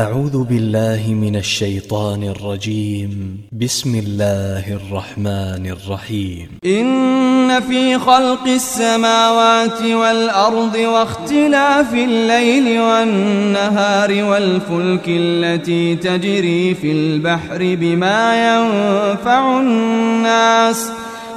أعوذ بالله من الشيطان الرجيم. بسم الله الرحمن الرحيم. إن في خلق السماوات والأرض واختلاف الليل والنهار والفلك التي تجري في البحر بما ينفع الناس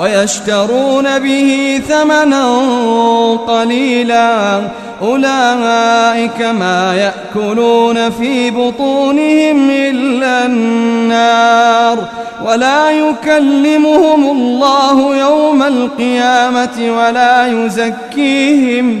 ويشترون به ثمنا قليلا. أولئك ما يأكلون في بطونهم إلا النار. ولا يكلمهم الله يوم القيامة ولا يزكيهم.